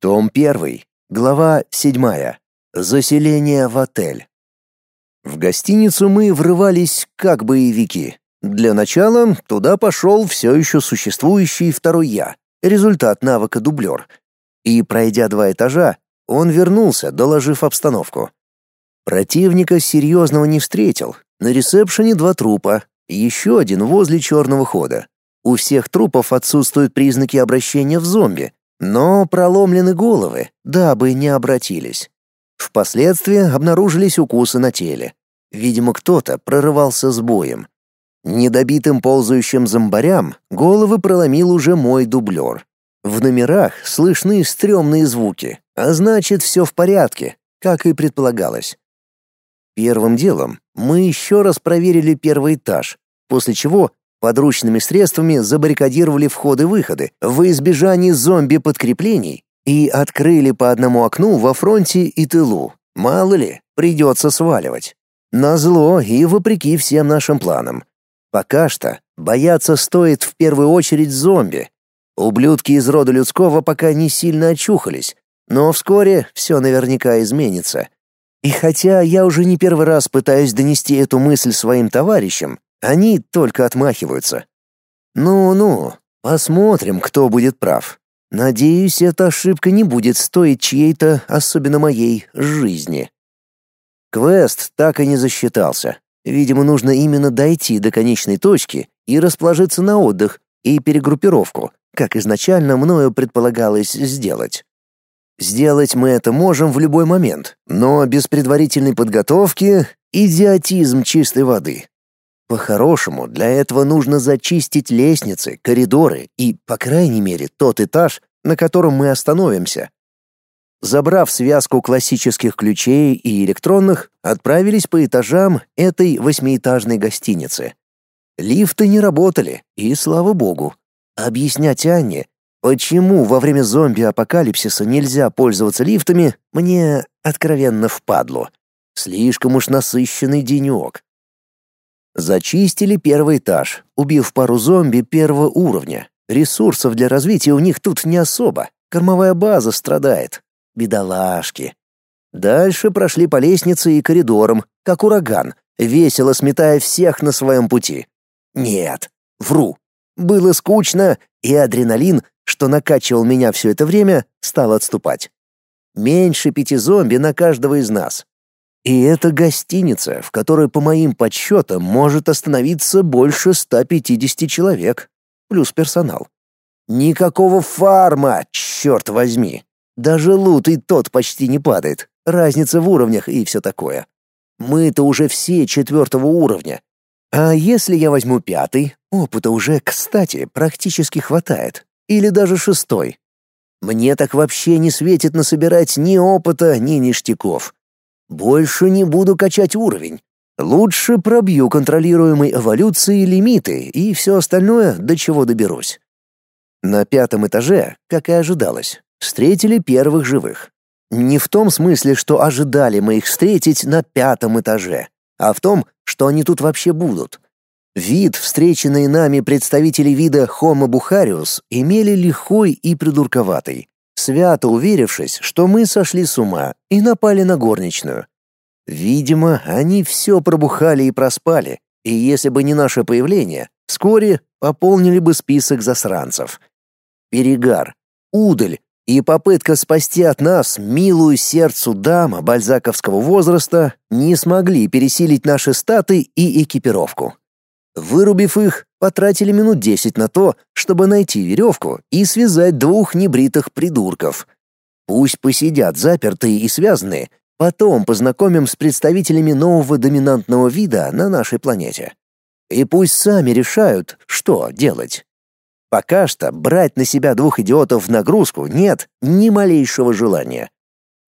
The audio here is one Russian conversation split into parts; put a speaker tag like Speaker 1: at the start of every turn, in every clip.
Speaker 1: Том 1. Глава 7. Заселение в отель. В гостиницу мы врывались как боевики. Для начала туда пошел все еще существующий второй я, результат навыка дублер. И пройдя два этажа, он вернулся, доложив обстановку. Противника серьезного не встретил. На ресепшене два трупа, еще один возле черного хода. У всех трупов отсутствуют признаки обращения в зомби, но проломлены головы, дабы не обратились. Впоследствии обнаружились укусы на теле. Видимо, кто-то прорывался с боем. Недобитым ползающим зомбарям головы проломил уже мой дублер. В номерах слышны стрёмные звуки, а значит, все в порядке, как и предполагалось. Первым делом мы еще раз проверили первый этаж, после чего Подручными средствами забаррикадировали входы-выходы во избежание зомби-подкреплений и открыли по одному окну во фронте и тылу. Мало ли, придется сваливать. Назло и вопреки всем нашим планам. Пока что бояться стоит в первую очередь зомби. Ублюдки из рода людского пока не сильно очухались, но вскоре все наверняка изменится. И хотя я уже не первый раз пытаюсь донести эту мысль своим товарищам, они только отмахиваются. Ну-ну, посмотрим, кто будет прав. Надеюсь, эта ошибка не будет стоить чьей-то, особенно моей, жизни. Квест так и не засчитался. Видимо, нужно именно дойти до конечной точки и расположиться на отдых и перегруппировку, как изначально мною предполагалось сделать. Сделать мы это можем в любой момент, но без предварительной подготовки — идиотизм чистой воды. По-хорошему, для этого нужно зачистить лестницы, коридоры и, по крайней мере, тот этаж, на котором мы остановимся. Забрав связку классических ключей и электронных, отправились по этажам этой восьмиэтажной гостиницы. Лифты не работали, и слава богу. Объяснять Анне, почему во время зомби-апокалипсиса нельзя пользоваться лифтами, мне откровенно впадло. Слишком уж насыщенный денек. Зачистили первый этаж, убив пару зомби первого уровня. Ресурсов для развития у них тут не особо. Кормовая база страдает. Бедолашки. Дальше прошли по лестнице и коридорам, как ураган, весело сметая всех на своем пути. Нет, вру. Было скучно, и адреналин, что накачивал меня все это время, стал отступать. Меньше пяти зомби на каждого из нас. И это гостиница, в которой, по моим подсчетам, может остановиться больше 150 человек, плюс персонал. Никакого фарма, черт возьми. Даже лут и тот почти не падает. Разница в уровнях и все такое. Мы-то уже все четвертого уровня. А если я возьму пятый, опыта уже, кстати, практически хватает. Или даже шестой. Мне так вообще не светит насобирать ни опыта, ни ништяков. Больше не буду качать уровень. Лучше пробью контролируемой эволюции лимиты и все остальное, до чего доберусь. На пятом этаже, как и ожидалось, встретили первых живых. Не в том смысле, что ожидали мы их встретить на пятом этаже, а в том, что они тут вообще будут. Вид, встреченные нами представители вида Homo buharius, имели лихой и придурковатый свято уверившись, что мы сошли с ума и напали на горничную. Видимо, они все пробухали и проспали, и если бы не наше появление, вскоре пополнили бы список засранцев. Перегар, удаль и попытка спасти от нас милую сердцу дама бальзаковского возраста не смогли пересилить наши статы и экипировку. Вырубив их, потратили минут десять на то, чтобы найти веревку и связать двух небритых придурков. Пусть посидят запертые и связанные, потом познакомим с представителями нового доминантного вида на нашей планете. И пусть сами решают, что делать. Пока что брать на себя двух идиотов в нагрузку нет ни малейшего желания.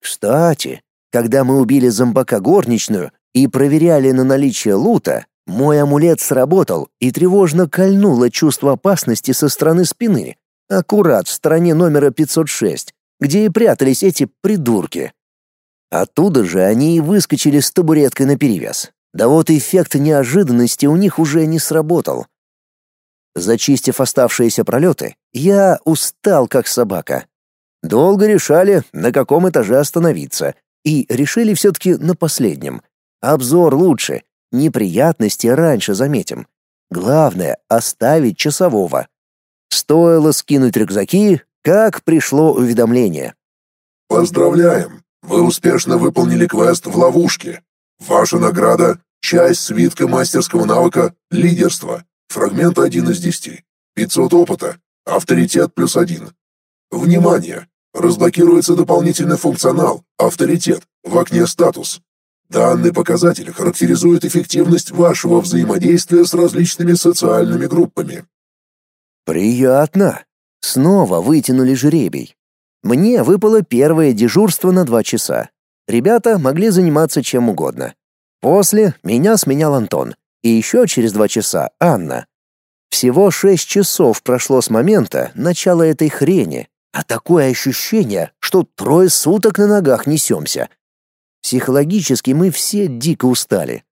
Speaker 1: Кстати, когда мы убили зомбака горничную и проверяли на наличие лута, мой амулет сработал и тревожно кольнуло чувство опасности со стороны спины, аккурат в стороне номера 506, где и прятались эти придурки. Оттуда же они и выскочили с табуреткой наперевес. Да вот эффект неожиданности у них уже не сработал. Зачистив оставшиеся пролеты, я устал как собака. Долго решали, на каком этаже остановиться, и решили все-таки на последнем. Обзор лучше, неприятности раньше заметим. Главное — оставить часового. Стоило скинуть рюкзаки, как пришло уведомление.
Speaker 2: «Поздравляем! Вы успешно выполнили квест в ловушке. Ваша награда — часть свитка мастерского навыка «Лидерство». Фрагмент 1 из 10. 500 опыта. Авторитет плюс 1. Внимание! Разблокируется дополнительный функционал «Авторитет» в окне «Статус». Данный показатель характеризует эффективность вашего взаимодействия с различными социальными группами.
Speaker 1: Приятно. Снова вытянули жребий. Мне выпало первое дежурство на два часа. Ребята могли заниматься чем угодно. После меня сменял Антон, и еще через два часа Анна. Всего шесть часов прошло с момента начала этой хрени, а такое ощущение, что трое суток на ногах несемся. Психологически мы все дико устали.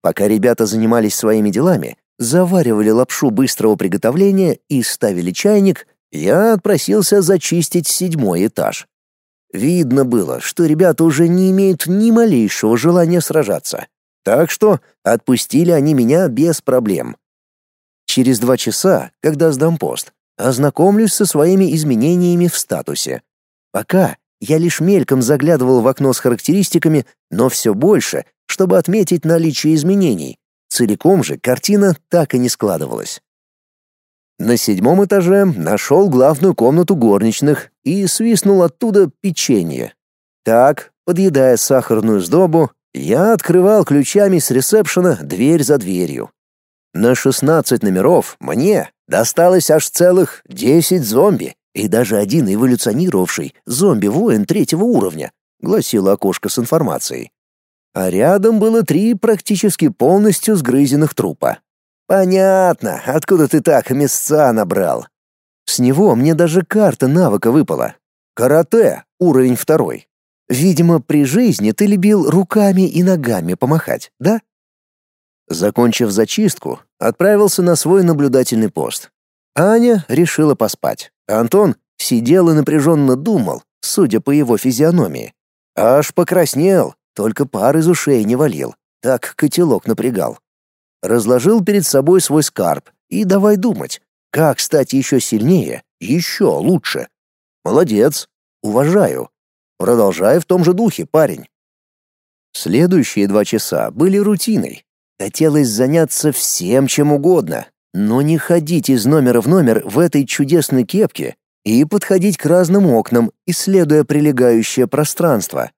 Speaker 1: Пока ребята занимались своими делами, заваривали лапшу быстрого приготовления и ставили чайник, я отпросился зачистить седьмой этаж. Видно было, что ребята уже не имеют ни малейшего желания сражаться. Так что отпустили они меня без проблем. Через два часа, когда сдам пост, Ознакомлюсь со своими изменениями в статусе. Пока я лишь мельком заглядывал в окно с характеристиками, но все больше, чтобы отметить наличие изменений. Целиком же картина так и не складывалась. На седьмом этаже нашел главную комнату горничных и свистнул оттуда печенье. Так, подъедая сахарную сдобу, я открывал ключами с ресепшена дверь за дверью. На 16 номеров мне досталось аж целых 10 зомби и даже один эволюционировавший зомби-воин третьего уровня, гласило окошко с информацией. А рядом было три практически полностью сгрызенных трупа. Понятно, откуда ты так мясца набрал. С него мне даже карта навыка выпала. Карате, уровень второй. Видимо, при жизни ты любил руками и ногами помахать, да? Закончив зачистку, отправился на свой наблюдательный пост. Аня решила поспать. Антон сидел и напряженно думал, судя по его физиономии. Аж покраснел, только пар из ушей не валил. Так котелок напрягал. Разложил перед собой свой скарб и давай думать, как стать еще сильнее, еще лучше. Молодец, уважаю. Продолжай в том же духе, парень. Следующие два часа были рутиной. Хотелось заняться всем чем угодно, но не ходить из номера в номер в этой чудесной кепке и подходить к разным окнам, исследуя прилегающее пространство.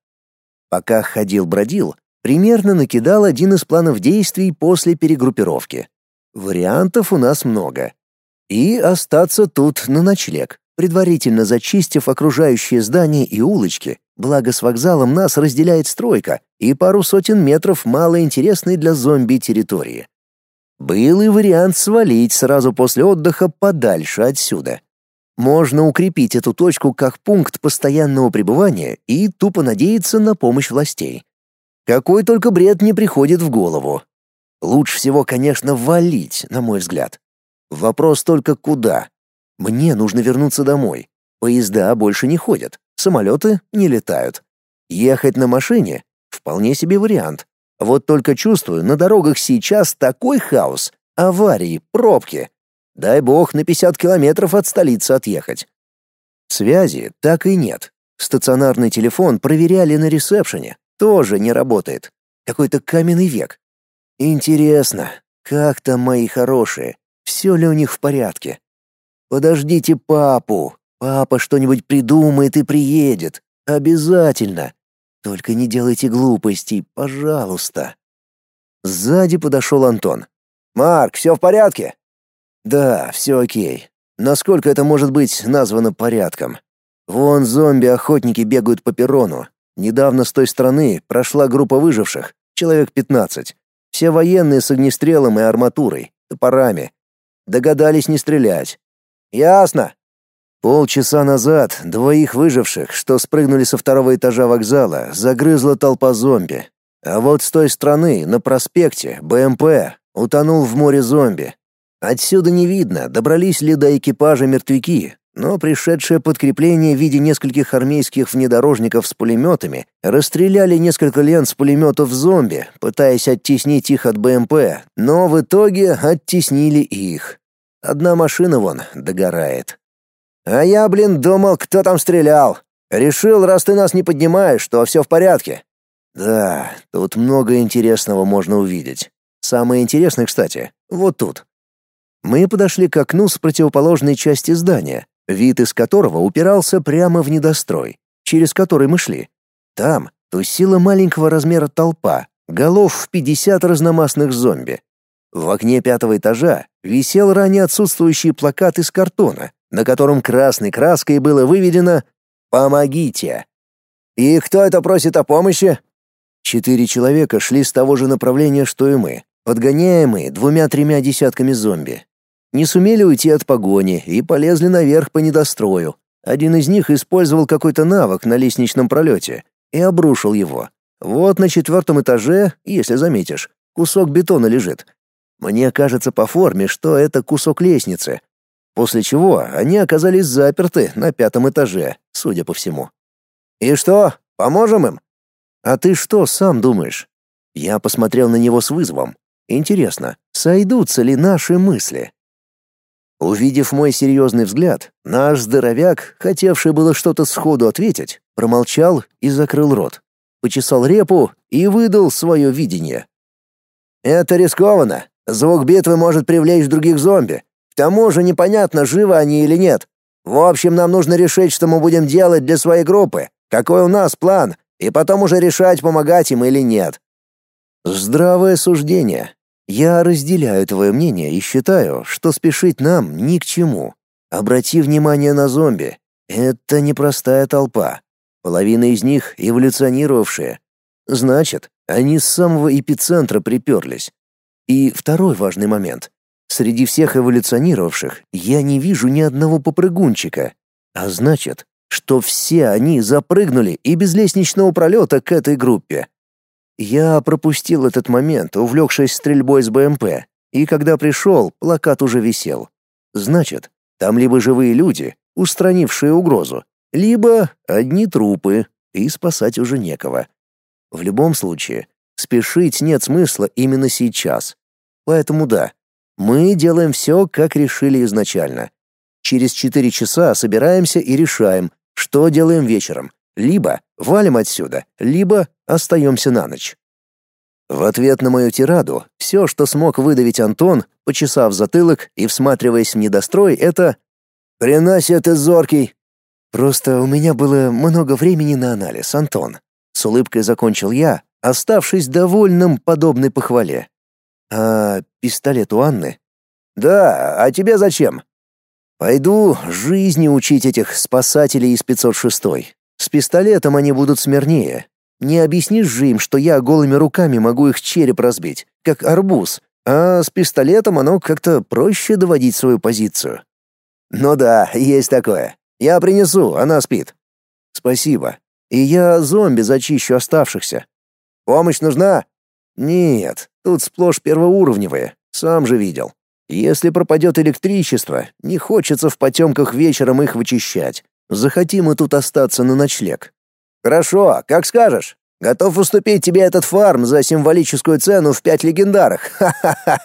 Speaker 1: Пока ходил-бродил, примерно накидал один из планов действий после перегруппировки. Вариантов у нас много. И остаться тут на ночлег, предварительно зачистив окружающие здания и улочки, благо с вокзалом нас разделяет стройка и пару сотен метров малоинтересной для зомби территории. Был и вариант свалить сразу после отдыха подальше отсюда. Можно укрепить эту точку как пункт постоянного пребывания и тупо надеяться на помощь властей. Какой только бред не приходит в голову. Лучше всего, конечно, валить, на мой взгляд. Вопрос только куда. Мне нужно вернуться домой. Поезда больше не ходят, самолеты не летают. Ехать на машине — вполне себе вариант. Вот только чувствую, на дорогах сейчас такой хаос, аварии, пробки. Дай бог на 50 километров от столицы отъехать. Связи так и нет. Стационарный телефон проверяли на ресепшене. Тоже не работает. Какой-то каменный век. Интересно, как там мои хорошие? Все ли у них в порядке? Подождите папу. Папа что-нибудь придумает и приедет. Обязательно. Только не делайте глупостей, пожалуйста. Сзади подошел Антон. Марк, все в порядке? Да, все окей. Насколько это может быть названо порядком? Вон зомби-охотники бегают по перрону. Недавно с той стороны прошла группа выживших, человек 15. Все военные с огнестрелом и арматурой, топорами. Догадались не стрелять. Ясно. Полчаса назад двоих выживших, что спрыгнули со второго этажа вокзала, загрызла толпа зомби. А вот с той стороны, на проспекте, БМП утонул в море зомби. Отсюда не видно, добрались ли до экипажа мертвяки, но пришедшее подкрепление в виде нескольких армейских внедорожников с пулеметами расстреляли несколько лент с пулеметов зомби, пытаясь оттеснить их от БМП, но в итоге оттеснили их. Одна машина вон догорает. А я, блин, думал, кто там стрелял. Решил, раз ты нас не поднимаешь, что все в порядке. Да, тут много интересного можно увидеть. Самое интересное, кстати, вот тут. Мы подошли к окну с противоположной части здания, вид из которого упирался прямо в недострой, через который мы шли. Там тусила маленького размера толпа, голов в 50 разномастных зомби. В окне пятого этажа висел ранее отсутствующий плакат из картона, на котором красной краской было выведено «Помогите». «И кто это просит о помощи?» Четыре человека шли с того же направления, что и мы, подгоняемые двумя-тремя десятками зомби. Не сумели уйти от погони и полезли наверх по недострою. Один из них использовал какой-то навык на лестничном пролете и обрушил его. Вот на четвертом этаже, если заметишь, кусок бетона лежит. Мне кажется по форме, что это кусок лестницы, После чего они оказались заперты на пятом этаже, судя по всему. «И что, поможем им?» «А ты что сам думаешь?» Я посмотрел на него с вызовом. «Интересно, сойдутся ли наши мысли?» Увидев мой серьезный взгляд, наш здоровяк, хотевший было что-то сходу ответить, промолчал и закрыл рот, почесал репу и выдал свое видение. «Это рискованно. Звук битвы может привлечь других зомби. К тому же непонятно, живы они или нет. В общем, нам нужно решить, что мы будем делать для своей группы, какой у нас план, и потом уже решать, помогать им или нет. Здравое суждение. Я разделяю твое мнение и считаю, что спешить нам ни к чему. Обрати внимание на зомби. Это непростая толпа. Половина из них эволюционировавшие. Значит, они с самого эпицентра приперлись. И второй важный момент. Среди всех эволюционировавших я не вижу ни одного попрыгунчика. А значит, что все они запрыгнули и без лестничного пролета к этой группе. Я пропустил этот момент, увлекшись стрельбой с БМП, и когда пришел, плакат уже висел. Значит, там либо живые люди, устранившие угрозу, либо одни трупы, и спасать уже некого. В любом случае, спешить нет смысла именно сейчас. Поэтому да, мы делаем все, как решили изначально. Через четыре часа собираемся и решаем, что делаем вечером. Либо валим отсюда, либо остаемся на ночь. В ответ на мою тираду, все, что смог выдавить Антон, почесав затылок и всматриваясь в недострой, это «Приносит из зоркий». Просто у меня было много времени на анализ, Антон. С улыбкой закончил я, оставшись довольным подобной похвале. А пистолет у Анны? Да, а тебе зачем? Пойду жизни учить этих спасателей из 506-й. С пистолетом они будут смирнее. Не объяснишь же им, что я голыми руками могу их череп разбить, как арбуз, а с пистолетом оно как-то проще доводить свою позицию. Ну да, есть такое. Я принесу, она спит. Спасибо. И я зомби зачищу оставшихся. Помощь нужна? Нет, тут сплошь первоуровневые, сам же видел. Если пропадет электричество, не хочется в потемках вечером их вычищать. Захотим мы тут остаться на ночлег. Хорошо, как скажешь. Готов уступить тебе этот фарм за символическую цену в пять легендарах. Ха-ха-ха.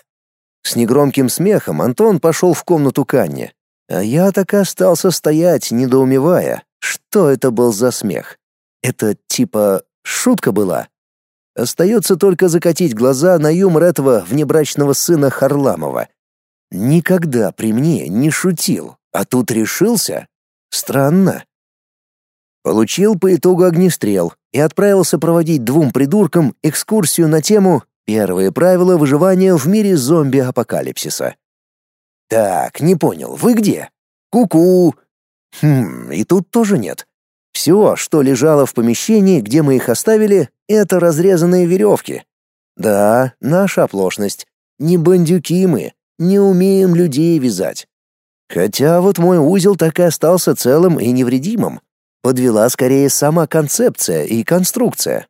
Speaker 1: С негромким смехом Антон пошел в комнату Канни. А я так и остался стоять, недоумевая, что это был за смех. Это типа шутка была Остается только закатить глаза на юмор этого внебрачного сына Харламова. Никогда при мне не шутил, а тут решился? Странно. Получил по итогу огнестрел и отправился проводить двум придуркам экскурсию на тему «Первые правила выживания в мире зомби-апокалипсиса». Так, не понял, вы где? Ку-ку. Хм, и тут тоже нет. Все, что лежало в помещении, где мы их оставили, это разрезанные веревки. Да, наша оплошность. Не бандюки мы, не умеем людей вязать. Хотя вот мой узел так и остался целым и невредимым. Подвела скорее сама концепция и конструкция.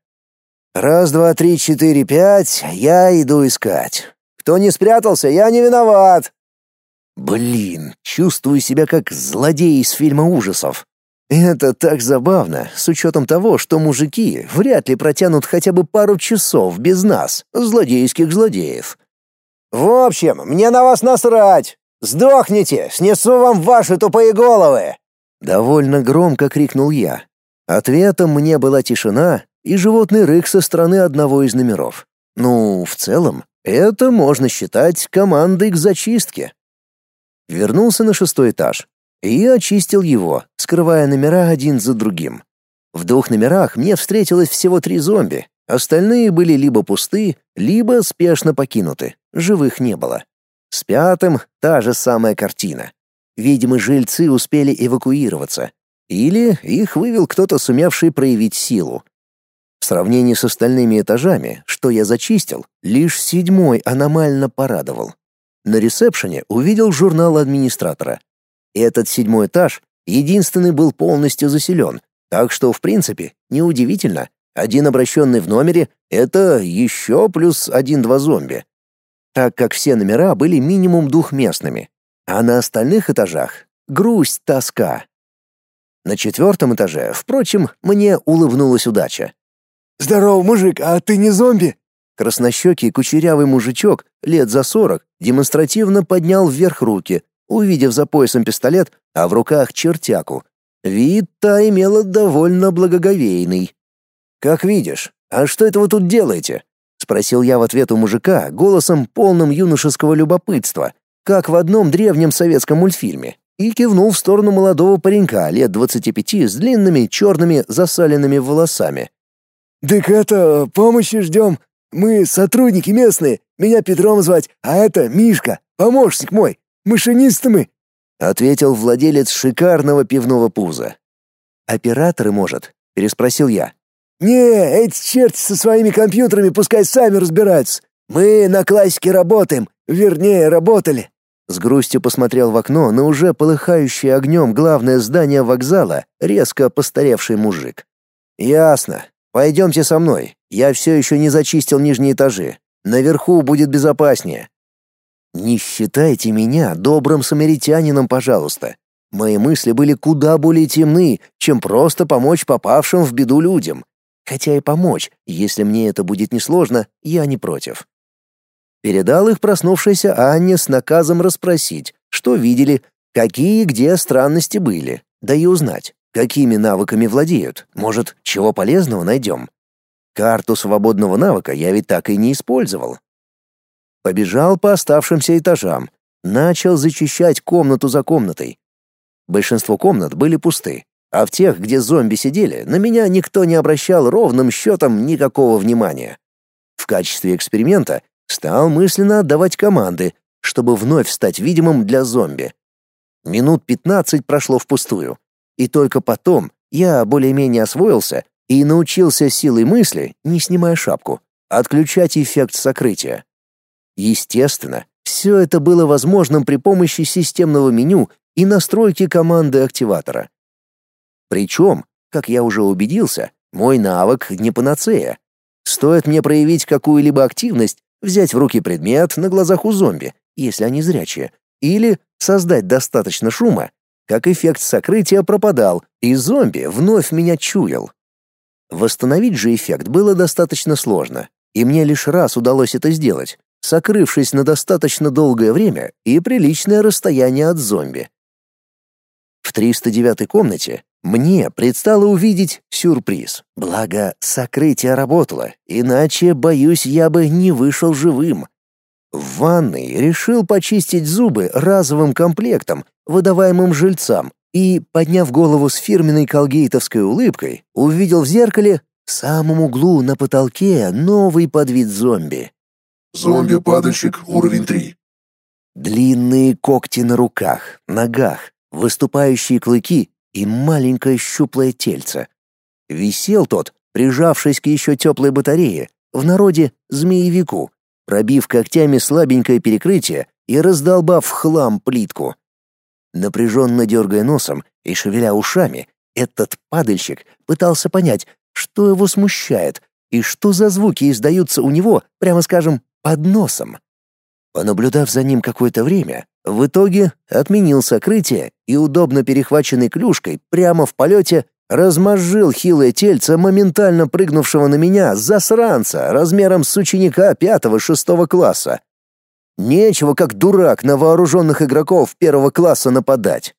Speaker 1: Раз, два, три, четыре, пять, я иду искать. Кто не спрятался, я не виноват. Блин, чувствую себя как злодей из фильма ужасов. Это так забавно, с учетом того, что мужики вряд ли протянут хотя бы пару часов без нас, злодейских злодеев.
Speaker 3: В общем, мне на вас насрать. Сдохните, снесу вам ваши тупые головы.
Speaker 1: Довольно громко крикнул я. Ответом мне была тишина и животный рык со стороны одного из номеров. Ну, в целом, это можно считать командой к зачистке. Вернулся на шестой этаж и очистил его, скрывая номера один за другим. В двух номерах мне встретилось всего три зомби, остальные были либо пусты, либо спешно покинуты, живых не было. С пятым та же самая картина. Видимо, жильцы успели эвакуироваться, или их вывел кто-то, сумевший проявить силу. В сравнении с остальными этажами, что я зачистил, лишь седьмой аномально порадовал. На ресепшене увидел журнал администратора. Этот седьмой этаж единственный был полностью заселен, так что, в принципе, неудивительно. Один обращенный в номере — это еще плюс один-два зомби. Так как все номера были минимум двухместными. А на остальных этажах — грусть, тоска. На четвертом этаже, впрочем, мне улыбнулась удача.
Speaker 3: «Здорово, мужик, а ты не зомби?»
Speaker 1: Краснощекий кучерявый мужичок, лет за сорок, демонстративно поднял вверх руки, увидев за поясом пистолет, а в руках чертяку. Вид та имела довольно благоговейный. «Как видишь. А что это вы тут делаете?» — спросил я в ответ у мужика голосом, полным юношеского любопытства, как в одном древнем советском мультфильме, и кивнул в сторону молодого паренька лет двадцати пяти с длинными черными засаленными волосами.
Speaker 3: «Так это, помощи ждем. Мы сотрудники местные. Меня Петром звать, а это Мишка, помощник мой. Машинисты мы», —
Speaker 1: ответил владелец шикарного пивного пуза. «Операторы, может?» — переспросил я.
Speaker 3: «Не, эти черти со своими компьютерами пускай сами разбираются. Мы на классике работаем, вернее, работали».
Speaker 1: С грустью посмотрел в окно на уже полыхающее огнем главное здание вокзала резко постаревший мужик. «Ясно. Пойдемте со мной. Я все еще не зачистил нижние этажи. Наверху будет безопаснее. Не считайте меня добрым самаритянином, пожалуйста. Мои мысли были куда более темны, чем просто помочь попавшим в беду людям. Хотя и помочь, если мне это будет несложно, я не против. Передал их проснувшейся Анне с наказом расспросить, что видели, какие и где странности были, да и узнать, какими навыками владеют. Может, чего полезного найдем. Карту свободного навыка я ведь так и не использовал. Побежал по оставшимся этажам, начал зачищать комнату за комнатой. Большинство комнат были пусты, а в тех, где зомби сидели, на меня никто не обращал ровным счетом никакого внимания. В качестве эксперимента стал мысленно отдавать команды, чтобы вновь стать видимым для зомби. Минут пятнадцать прошло впустую, и только потом я более-менее освоился и научился силой мысли, не снимая шапку, отключать эффект сокрытия. Естественно, все это было возможным при помощи системного меню и настройки команды активатора. Причем, как я уже убедился, мой навык не панацея. Стоит мне проявить какую-либо активность, взять в руки предмет на глазах у зомби, если они зрячие, или создать достаточно шума, как эффект сокрытия пропадал, и зомби вновь меня чуял. Восстановить же эффект было достаточно сложно, и мне лишь раз удалось это сделать, сокрывшись на достаточно долгое время и приличное расстояние от зомби. В 309 комнате мне предстало увидеть сюрприз. Благо, сокрытие работало, иначе, боюсь, я бы не вышел живым. В ванной решил почистить зубы разовым комплектом, выдаваемым жильцам, и, подняв голову с фирменной колгейтовской улыбкой, увидел в зеркале в самом углу на потолке новый подвид зомби.
Speaker 2: Зомби-падальщик уровень 3.
Speaker 1: Длинные когти на руках, ногах, выступающие клыки и маленькое щуплое тельце. Висел тот, прижавшись к еще теплой батарее, в народе змеевику, пробив когтями слабенькое перекрытие и раздолбав хлам плитку. Напряженно дергая носом и шевеля ушами, этот падальщик пытался понять, что его смущает и что за звуки издаются у него, прямо скажем, под носом. Понаблюдав за ним какое-то время, в итоге отменил сокрытие и, удобно перехваченной клюшкой, прямо в полете размозжил хилое тельце моментально прыгнувшего на меня засранца размером с ученика пятого-шестого класса. Нечего, как дурак, на вооруженных игроков первого класса нападать.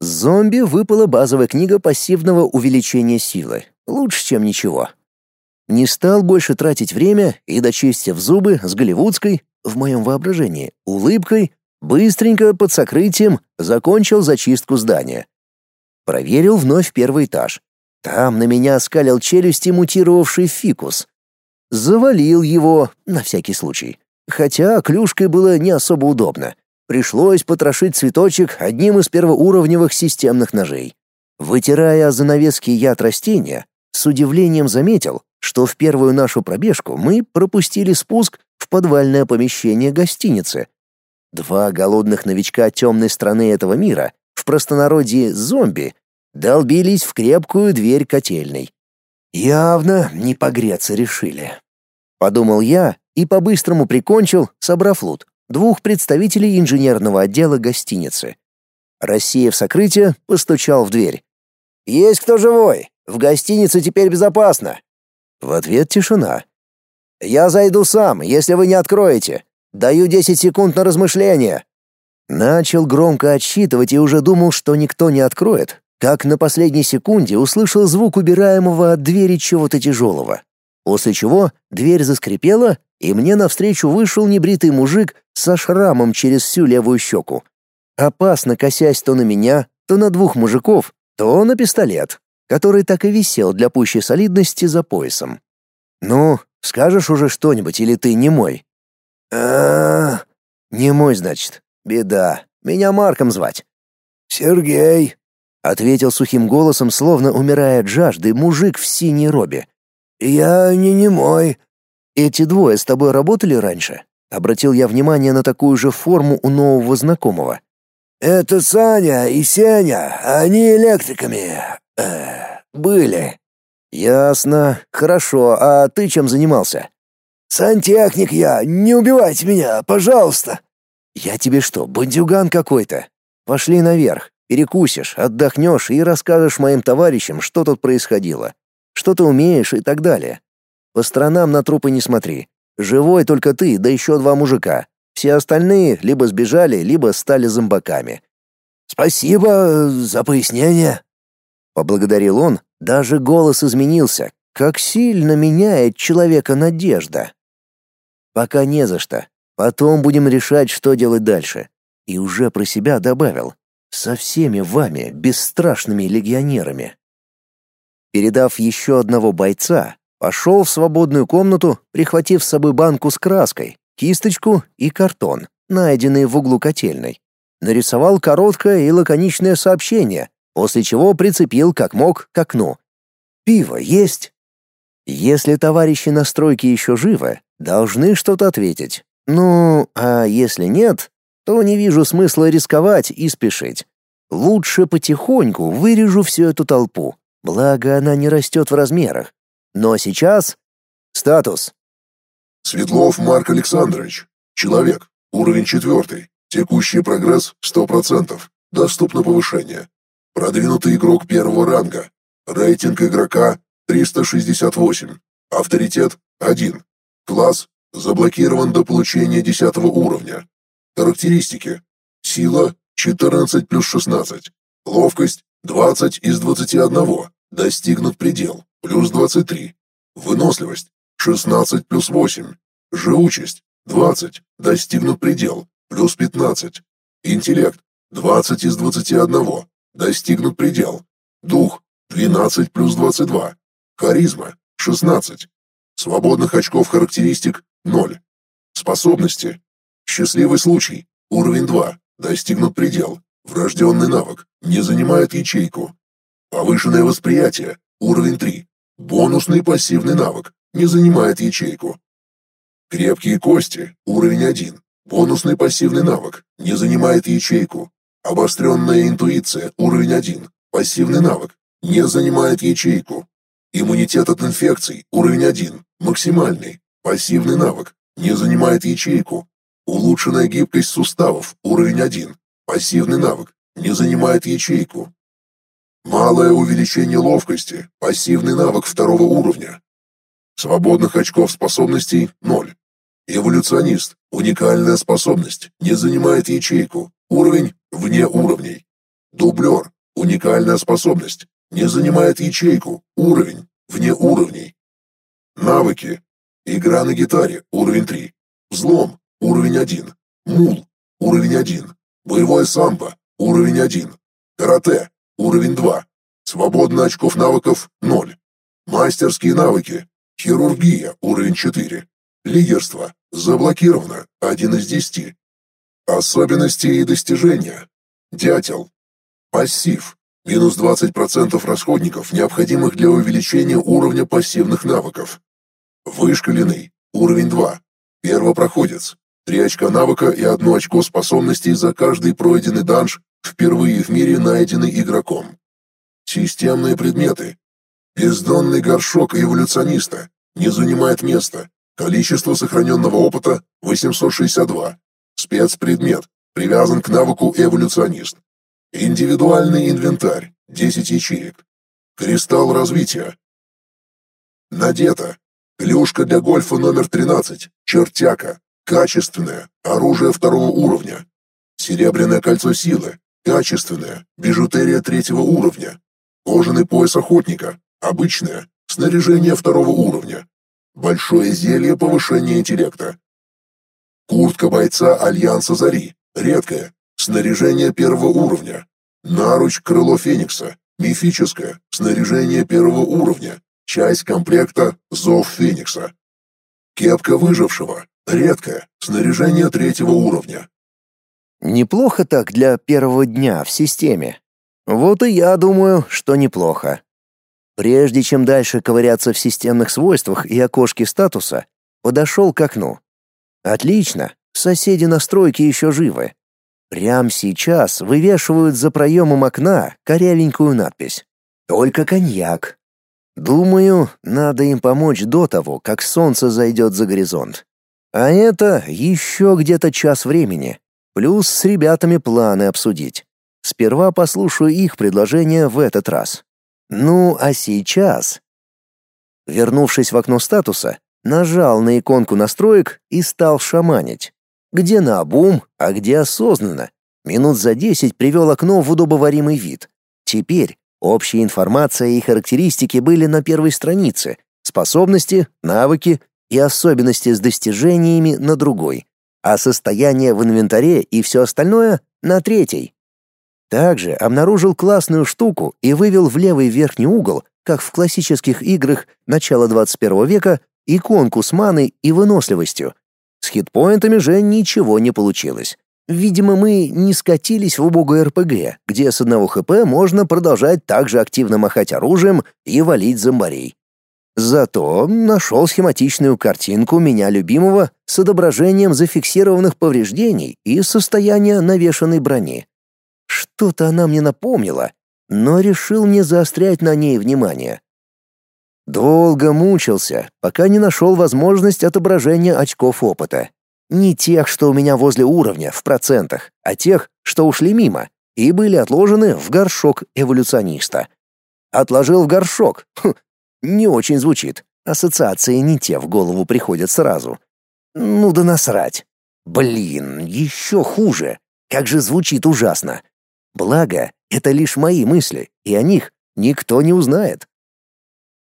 Speaker 1: Зомби выпала базовая книга пассивного увеличения силы. Лучше, чем ничего. Не стал больше тратить время и, дочистив зубы с голливудской, в моем воображении, улыбкой, быстренько под сокрытием закончил зачистку здания. Проверил вновь первый этаж. Там на меня скалил челюсти мутировавший фикус. Завалил его, на всякий случай. Хотя клюшкой было не особо удобно. Пришлось потрошить цветочек одним из первоуровневых системных ножей. Вытирая занавески яд растения, с удивлением заметил, что в первую нашу пробежку мы пропустили спуск в подвальное помещение гостиницы. Два голодных новичка темной страны этого мира в простонародье зомби, долбились в крепкую дверь котельной. Явно не погреться решили. Подумал я и по-быстрому прикончил, собрав лут, двух представителей инженерного отдела гостиницы. Рассеяв сокрытие, постучал в дверь. «Есть кто живой? В гостинице теперь безопасно!» В ответ тишина. «Я зайду сам, если вы не откроете. Даю десять секунд на размышление. Начал громко отсчитывать и уже думал, что никто не откроет, как на последней секунде услышал звук убираемого от двери чего-то тяжелого. После чего дверь заскрипела, и мне навстречу вышел небритый мужик со шрамом через всю левую щеку. Опасно косясь то на меня, то на двух мужиков, то на пистолет, который так и висел для пущей солидности за поясом. «Ну, скажешь уже что-нибудь, или ты не мой?» а Не мой, значит. Беда. Меня Марком звать.
Speaker 3: Сергей,
Speaker 1: ответил сухим голосом, словно умирая от жажды, мужик в синей робе.
Speaker 3: Я не немой.
Speaker 1: Эти двое с тобой работали раньше? Обратил я внимание на такую же форму у нового знакомого.
Speaker 3: Это Саня и Сеня, они электриками э, были.
Speaker 1: Ясно. Хорошо. А ты чем занимался?
Speaker 3: Сантехник я. Не убивайте меня, пожалуйста.
Speaker 1: «Я тебе что, бандюган какой-то? Пошли наверх, перекусишь, отдохнешь и расскажешь моим товарищам, что тут происходило, что ты умеешь и так далее. По сторонам на трупы не смотри. Живой только ты, да еще два мужика. Все остальные либо сбежали, либо стали зомбаками».
Speaker 3: «Спасибо за пояснение», —
Speaker 1: поблагодарил он, даже голос изменился, как сильно меняет человека надежда. «Пока не за что. Потом будем решать, что делать дальше. И уже про себя добавил: со всеми вами, бесстрашными легионерами. Передав еще одного бойца, пошел в свободную комнату, прихватив с собой банку с краской, кисточку и картон, найденные в углу котельной. Нарисовал короткое и лаконичное сообщение, после чего прицепил как мог к окну. «Пиво есть?» Если товарищи на стройке еще живы, должны что-то ответить. Ну, а если нет, то не вижу смысла рисковать и спешить. Лучше потихоньку вырежу всю эту толпу, благо она не растет в размерах. Но сейчас... Статус.
Speaker 2: Светлов Марк Александрович. Человек. Уровень четвертый. Текущий прогресс 100%. Доступно повышение. Продвинутый игрок первого ранга. Рейтинг игрока 368. Авторитет 1. Класс Заблокирован до получения 10 уровня. Характеристики. Сила 14 плюс 16. Ловкость 20 из 21. Достигнут предел. Плюс 23. Выносливость 16 плюс 8. Живучесть 20. Достигнут предел. Плюс 15. Интеллект 20 из 21. Достигнут предел. Дух 12 плюс 22. Харизма 16. Свободных очков характеристик Ноль. Способности. Счастливый случай. Уровень 2. Достигнут предел. Врожденный навык. Не занимает ячейку. Повышенное восприятие. Уровень 3. Бонусный пассивный навык. Не занимает ячейку. Крепкие кости. Уровень 1. Бонусный пассивный навык. Не занимает ячейку. Обостренная интуиция. Уровень 1. Пассивный навык. Не занимает ячейку. Иммунитет от инфекций. Уровень 1. Максимальный. Пассивный навык. Не занимает ячейку. Улучшенная гибкость суставов, уровень 1. Пассивный навык, не занимает ячейку. Малое увеличение ловкости, пассивный навык второго уровня. Свободных очков способностей – 0. Эволюционист, уникальная способность, не занимает ячейку, уровень вне уровней. Дублер, уникальная способность, не занимает ячейку, уровень вне уровней. Навыки. Игра на гитаре, уровень 3. Взлом, уровень 1. Мул, уровень 1. Боевое самбо, уровень 1. Карате, уровень 2. Свободно очков навыков 0. Мастерские навыки. Хирургия, уровень 4. Лидерство, заблокировано, 1 из 10. Особенности и достижения. Дятел. Пассив. Минус 20% расходников, необходимых для увеличения уровня пассивных навыков. Вышкаленный. Уровень 2. Первопроходец. Три очка навыка и одно очко способностей за каждый пройденный данж, впервые в мире найденный игроком. Системные предметы. Бездонный горшок эволюциониста. Не занимает места. Количество сохраненного опыта 862. Спецпредмет. Привязан к навыку эволюционист. Индивидуальный инвентарь. 10 ячеек. Кристалл развития. Надето. Клюшка для гольфа номер 13. Чертяка. Качественное. Оружие второго уровня. Серебряное кольцо силы. Качественное. Бижутерия третьего уровня. Кожаный пояс охотника. Обычное. Снаряжение второго уровня. Большое зелье повышения интеллекта. Куртка бойца Альянса Зари. Редкое. Снаряжение первого уровня. Наруч крыло Феникса. Мифическое. Снаряжение первого уровня. Часть комплекта Зов Феникса. Кепка выжившего. Редкое. Снаряжение третьего уровня.
Speaker 1: Неплохо так для первого дня в системе. Вот и я думаю, что неплохо. Прежде чем дальше ковыряться в системных свойствах и окошке статуса, подошел к окну. Отлично, соседи на стройке еще живы. Прямо сейчас вывешивают за проемом окна корявенькую надпись. «Только коньяк». Думаю, надо им помочь до того, как солнце зайдет за горизонт. А это еще где-то час времени. Плюс с ребятами планы обсудить. Сперва послушаю их предложение в этот раз. Ну, а сейчас... Вернувшись в окно статуса, нажал на иконку настроек и стал шаманить. Где на обум, а где осознанно. Минут за десять привел окно в удобоваримый вид. Теперь общая информация и характеристики были на первой странице, способности, навыки и особенности с достижениями на другой, а состояние в инвентаре и все остальное на третьей. Также обнаружил классную штуку и вывел в левый верхний угол, как в классических играх начала 21 века, иконку с маной и выносливостью. С хитпоинтами же ничего не получилось. Видимо, мы не скатились в убогое РПГ, где с одного ХП можно продолжать также активно махать оружием и валить зомбарей. Зато нашел схематичную картинку меня любимого с отображением зафиксированных повреждений и состояния навешанной брони. Что-то она мне напомнила, но решил не заострять на ней внимание. Долго мучился, пока не нашел возможность отображения очков опыта. Не тех, что у меня возле уровня, в процентах, а тех, что ушли мимо и были отложены в горшок эволюциониста. Отложил в горшок. Хм, не очень звучит. Ассоциации не те в голову приходят сразу. Ну да насрать. Блин, еще хуже. Как же звучит ужасно. Благо, это лишь мои мысли, и о них никто не узнает.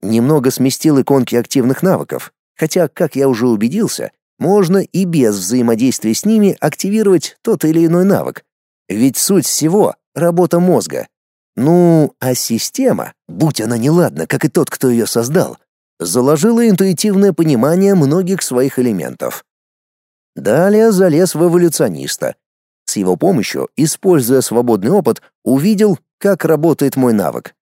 Speaker 1: Немного сместил иконки активных навыков, хотя, как я уже убедился, можно и без взаимодействия с ними активировать тот или иной навык. Ведь суть всего — работа мозга. Ну, а система, будь она неладна, как и тот, кто ее создал, заложила интуитивное понимание многих своих элементов. Далее залез в эволюциониста, с его помощью, используя свободный опыт, увидел, как работает мой навык.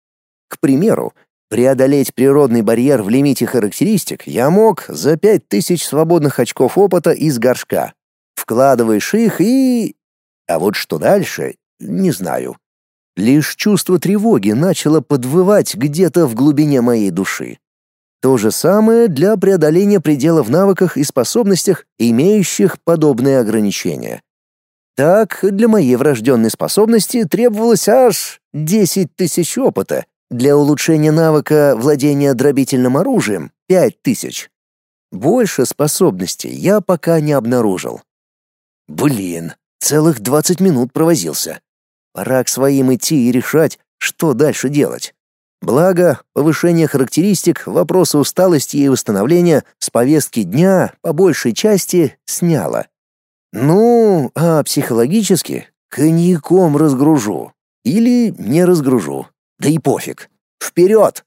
Speaker 1: К примеру, преодолеть природный барьер в лимите характеристик я мог за 5000 свободных очков опыта из горшка. Вкладываешь их и... А вот что дальше, не знаю. Лишь чувство тревоги начало подвывать где-то в глубине моей души. То же самое для преодоления предела в навыках и способностях, имеющих подобные ограничения. Так, для моей врожденной способности требовалось аж 10 тысяч опыта, для улучшения навыка владения дробительным оружием — 5 тысяч. Больше способностей я пока не обнаружил. Блин, целых 20 минут провозился. Пора к своим идти и решать, что дальше делать. Благо, повышение характеристик, вопросы усталости и восстановления с повестки дня по большей части сняло. Ну, а психологически коньяком разгружу. Или не разгружу. Да и пофиг. Вперед!